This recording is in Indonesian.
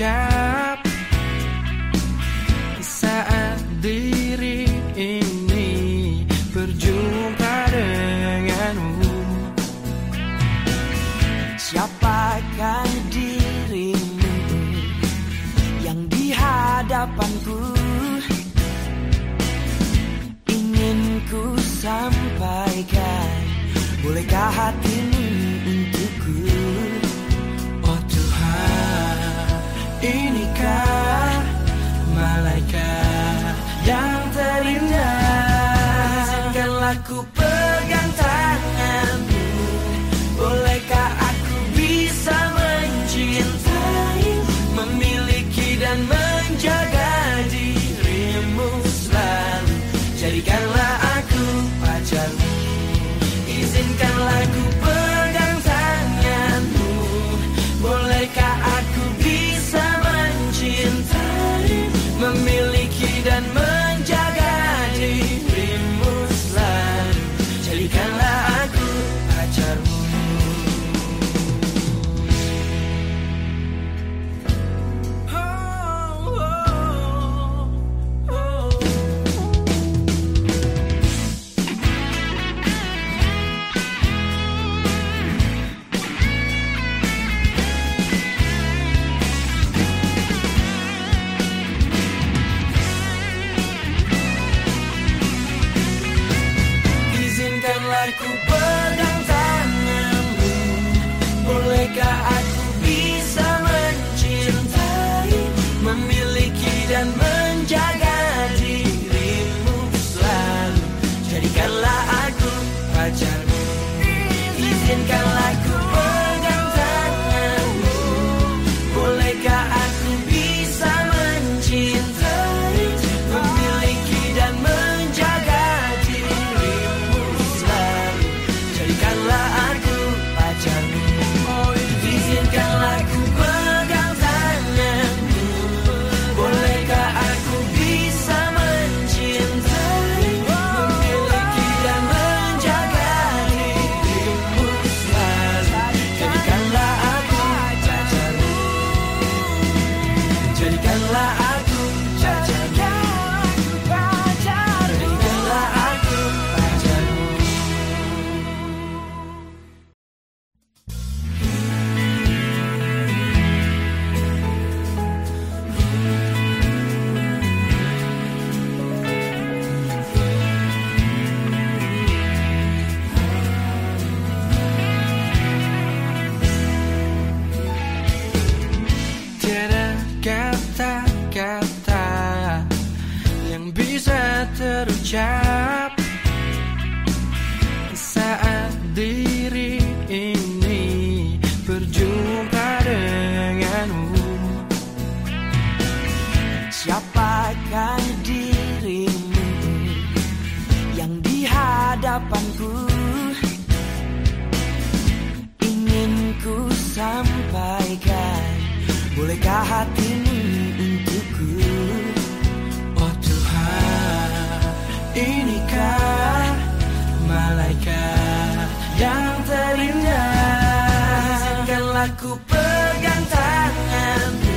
Saat diri ini berjumpa denganmu. Siapakah dirimu yang di hadapanku? Ingin ku sampaikan Bolehkah hatimu Malaikat yang terindah Izinkanlah ku pegang Jadikanlah aku pacarmu. Izinkanlah ku terucap saat diri ini berjumpa denganmu. Siapakah dirimu yang di hadapanku Ingin ku sampaikan Bolehkah hatimu malaikat yang terindah. Izinkanlah ku pegang tanganmu